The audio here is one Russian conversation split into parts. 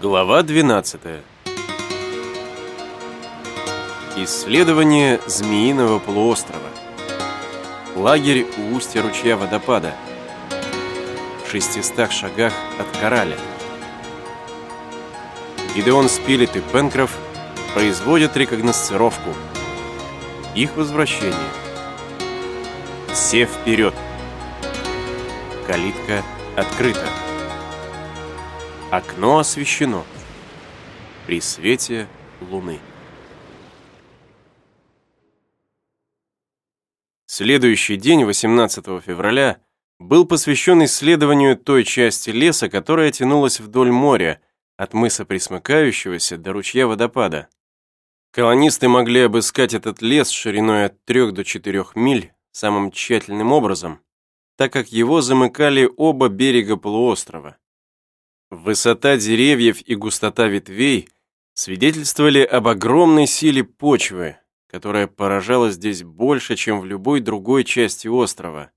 Глава 12. Исследование Змеиного полуострова. Лагерь у устья ручья водопада. В 600 шагах от Кораля. Гидеон Спилет и Пенкроф производят рекогносцировку. Их возвращение. Все вперед. Калитка открыта. Окно освещено. При свете луны. Следующий день, 18 февраля, был посвящен исследованию той части леса, которая тянулась вдоль моря, от мыса Присмыкающегося до ручья водопада. Колонисты могли обыскать этот лес шириной от 3 до 4 миль самым тщательным образом, так как его замыкали оба берега полуострова. Высота деревьев и густота ветвей свидетельствовали об огромной силе почвы, которая поражала здесь больше, чем в любой другой части острова.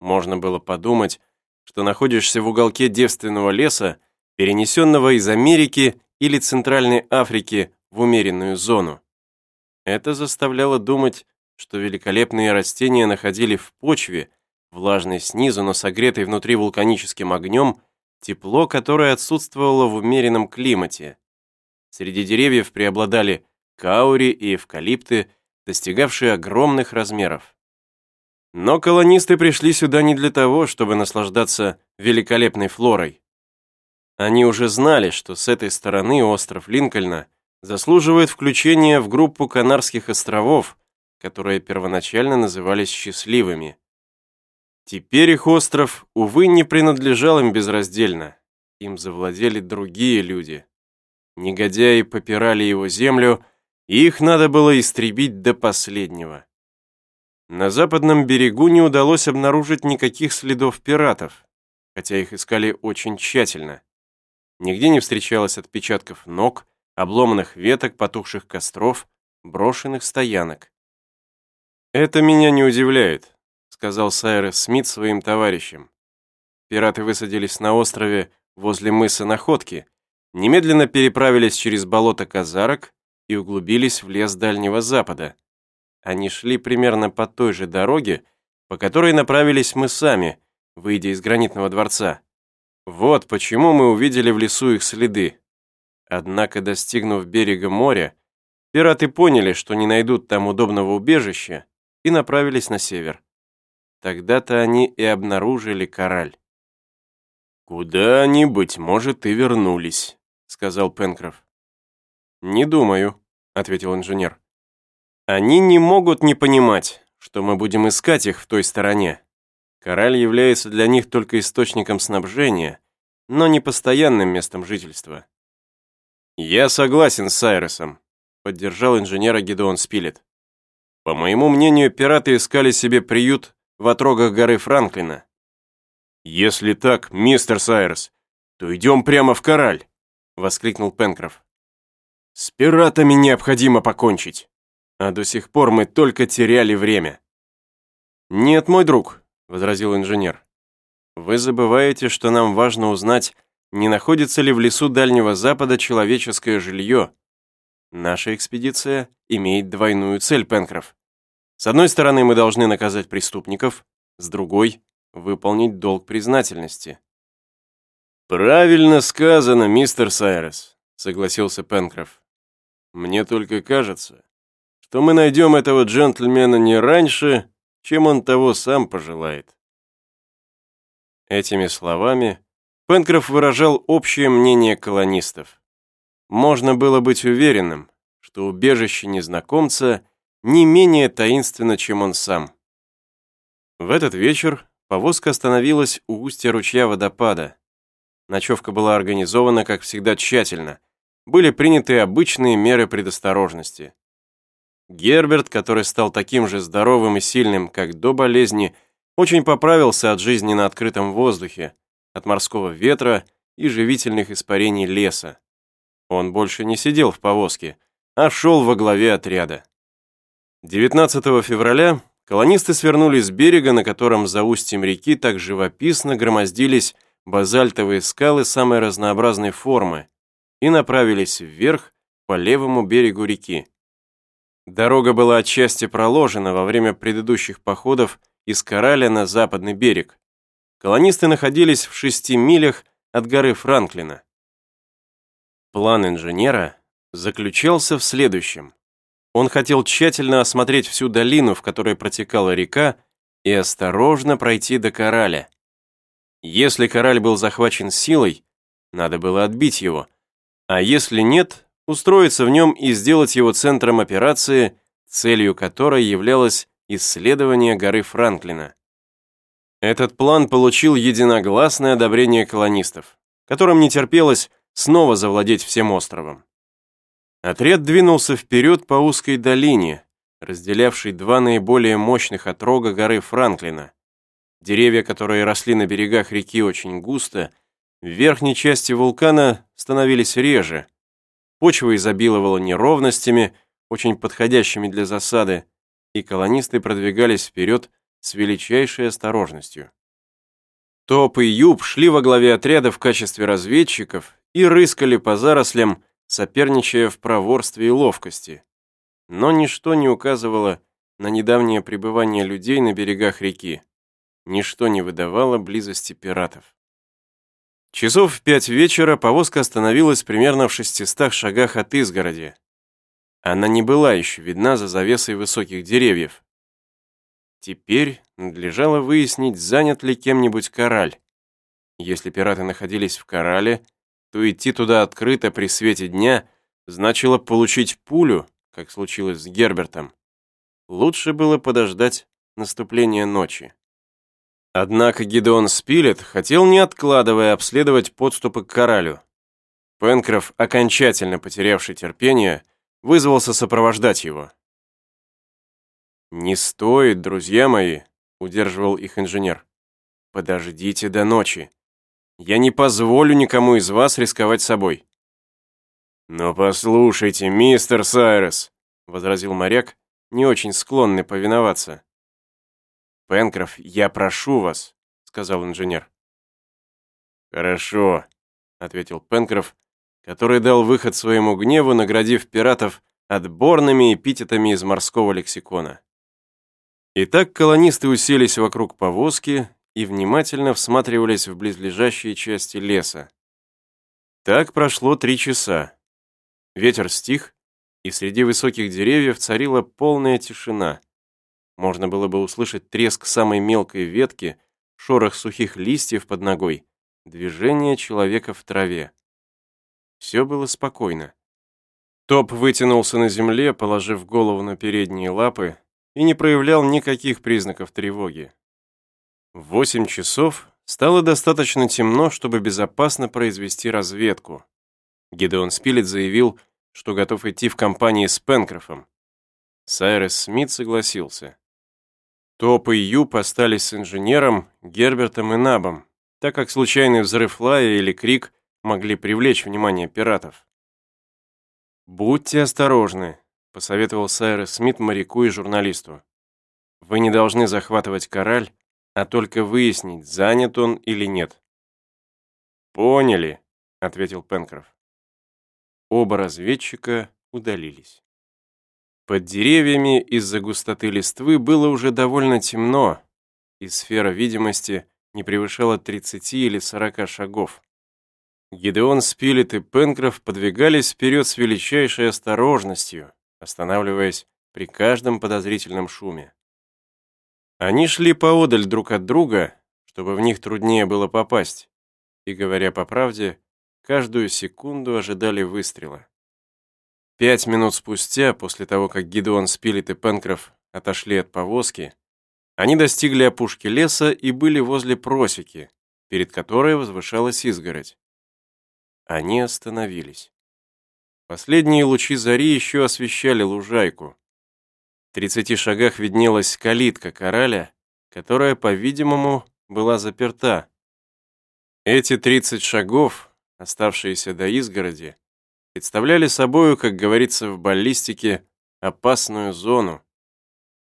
Можно было подумать, что находишься в уголке девственного леса, перенесенного из Америки или Центральной Африки в умеренную зону. Это заставляло думать, что великолепные растения находили в почве, влажной снизу, но согретой внутри вулканическим огнем, тепло, которое отсутствовало в умеренном климате. Среди деревьев преобладали каури и эвкалипты, достигавшие огромных размеров. Но колонисты пришли сюда не для того, чтобы наслаждаться великолепной флорой. Они уже знали, что с этой стороны остров Линкольна заслуживает включения в группу Канарских островов, которые первоначально назывались счастливыми. Теперь их остров, увы, не принадлежал им безраздельно. Им завладели другие люди. Негодяи попирали его землю, и их надо было истребить до последнего. На западном берегу не удалось обнаружить никаких следов пиратов, хотя их искали очень тщательно. Нигде не встречалось отпечатков ног, обломанных веток, потухших костров, брошенных стоянок. Это меня не удивляет, сказал Сайрес Смит своим товарищам. Пираты высадились на острове возле мыса Находки, немедленно переправились через болото Казарок и углубились в лес Дальнего Запада. Они шли примерно по той же дороге, по которой направились мы сами, выйдя из гранитного дворца. Вот почему мы увидели в лесу их следы. Однако, достигнув берега моря, пираты поняли, что не найдут там удобного убежища, и направились на север. Тогда-то они и обнаружили кораль. «Куда они, быть может, и вернулись», — сказал Пенкроф. «Не думаю», — ответил инженер. «Они не могут не понимать, что мы будем искать их в той стороне. Кораль является для них только источником снабжения, но не постоянным местом жительства». «Я согласен с Сайресом», — поддержал инженера Гедеон Спилет. «По моему мнению, пираты искали себе приют в отрогах горы Франклина. «Если так, мистер Сайрес, то идем прямо в Кораль», — воскликнул Пенкроф. «С пиратами необходимо покончить, а до сих пор мы только теряли время». «Нет, мой друг», — возразил инженер. «Вы забываете, что нам важно узнать, не находится ли в лесу Дальнего Запада человеческое жилье. Наша экспедиция имеет двойную цель, Пенкроф. С одной стороны, мы должны наказать преступников, с другой — выполнить долг признательности. «Правильно сказано, мистер Сайрес», — согласился Пенкроф. «Мне только кажется, что мы найдем этого джентльмена не раньше, чем он того сам пожелает». Этими словами Пенкроф выражал общее мнение колонистов. Можно было быть уверенным, что убежище незнакомца — не менее таинственно, чем он сам. В этот вечер повозка остановилась у устья ручья водопада. Ночевка была организована, как всегда, тщательно. Были приняты обычные меры предосторожности. Герберт, который стал таким же здоровым и сильным, как до болезни, очень поправился от жизни на открытом воздухе, от морского ветра и живительных испарений леса. Он больше не сидел в повозке, а шел во главе отряда. 19 февраля колонисты свернули с берега, на котором за устьем реки так живописно громоздились базальтовые скалы самой разнообразной формы, и направились вверх по левому берегу реки. Дорога была отчасти проложена во время предыдущих походов из Кораля на западный берег. Колонисты находились в шести милях от горы Франклина. План инженера заключался в следующем. Он хотел тщательно осмотреть всю долину, в которой протекала река, и осторожно пройти до Кораля. Если Кораль был захвачен силой, надо было отбить его, а если нет, устроиться в нем и сделать его центром операции, целью которой являлось исследование горы Франклина. Этот план получил единогласное одобрение колонистов, которым не терпелось снова завладеть всем островом. Отряд двинулся вперед по узкой долине, разделявшей два наиболее мощных отрога горы Франклина. Деревья, которые росли на берегах реки очень густо, в верхней части вулкана становились реже, Почва изобиловала неровностями, очень подходящими для засады, и колонисты продвигались вперед с величайшей осторожностью. Топ и Юб шли во главе отряда в качестве разведчиков и рыскали по зарослям, соперничая в проворстве и ловкости. Но ничто не указывало на недавнее пребывание людей на берегах реки. Ничто не выдавало близости пиратов. Часов в пять вечера повозка остановилась примерно в шестистах шагах от изгороди. Она не была еще видна за завесой высоких деревьев. Теперь надлежало выяснить, занят ли кем-нибудь кораль. Если пираты находились в корале, то идти туда открыто при свете дня значило получить пулю, как случилось с Гербертом. Лучше было подождать наступления ночи. Однако Гидеон Спилет хотел, не откладывая, обследовать подступы к Коралю. Пенкроф, окончательно потерявший терпение, вызвался сопровождать его. «Не стоит, друзья мои», — удерживал их инженер. «Подождите до ночи. Я не позволю никому из вас рисковать собой». «Но послушайте, мистер Сайрес», — возразил моряк, не очень склонный повиноваться. «Пенкроф, я прошу вас», — сказал инженер. «Хорошо», — ответил Пенкроф, который дал выход своему гневу, наградив пиратов отборными эпитетами из морского лексикона. Итак, колонисты уселись вокруг повозки и внимательно всматривались в близлежащие части леса. Так прошло три часа. Ветер стих, и среди высоких деревьев царила полная тишина. Можно было бы услышать треск самой мелкой ветки, шорох сухих листьев под ногой, движение человека в траве. Все было спокойно. Топ вытянулся на земле, положив голову на передние лапы, и не проявлял никаких признаков тревоги. В восемь часов стало достаточно темно, чтобы безопасно произвести разведку. Гидеон Спилет заявил, что готов идти в компании с Пенкрофом. Сайрес Смит согласился. Топ и Юп остались с инженером, Гербертом и Набом, так как случайный взрыв лая или крик могли привлечь внимание пиратов. «Будьте осторожны», — посоветовал Сайрес Смит моряку и журналисту. «Вы не должны захватывать кораль, а только выяснить, занят он или нет». «Поняли», — ответил Пенкроф. Оба разведчика удалились. Под деревьями из-за густоты листвы было уже довольно темно, и сфера видимости не превышала 30 или 40 шагов. Гидеон, Спилет и Пенкроф подвигались вперед с величайшей осторожностью, останавливаясь при каждом подозрительном шуме. Они шли поодаль друг от друга, чтобы в них труднее было попасть, и, говоря по правде, каждую секунду ожидали выстрела. Пять минут спустя, после того, как Гидеон Спилет и Пенкроф отошли от повозки, они достигли опушки леса и были возле просеки, перед которой возвышалась изгородь. Они остановились. Последние лучи зари еще освещали лужайку. Тридцати шагах виднелась калитка кораля, которая, по-видимому, была заперта. Эти тридцать шагов, оставшиеся до изгороди, представляли собою, как говорится в баллистике, опасную зону.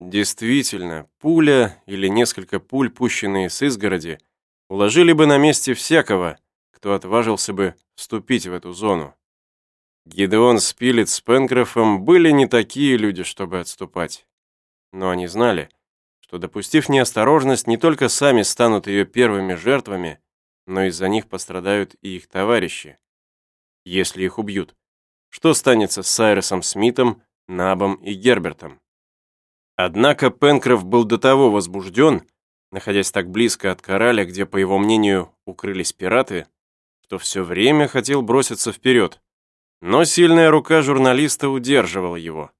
Действительно, пуля или несколько пуль, пущенные с изгороди, уложили бы на месте всякого, кто отважился бы вступить в эту зону. Гидеон Спилет с Пенкрофом были не такие люди, чтобы отступать. Но они знали, что, допустив неосторожность, не только сами станут ее первыми жертвами, но из-за них пострадают и их товарищи. Если их убьют, что станется с Сайресом Смитом, Набом и Гербертом? Однако Пенкроф был до того возбужден, находясь так близко от кораля, где, по его мнению, укрылись пираты, что все время хотел броситься вперед. Но сильная рука журналиста удерживала его.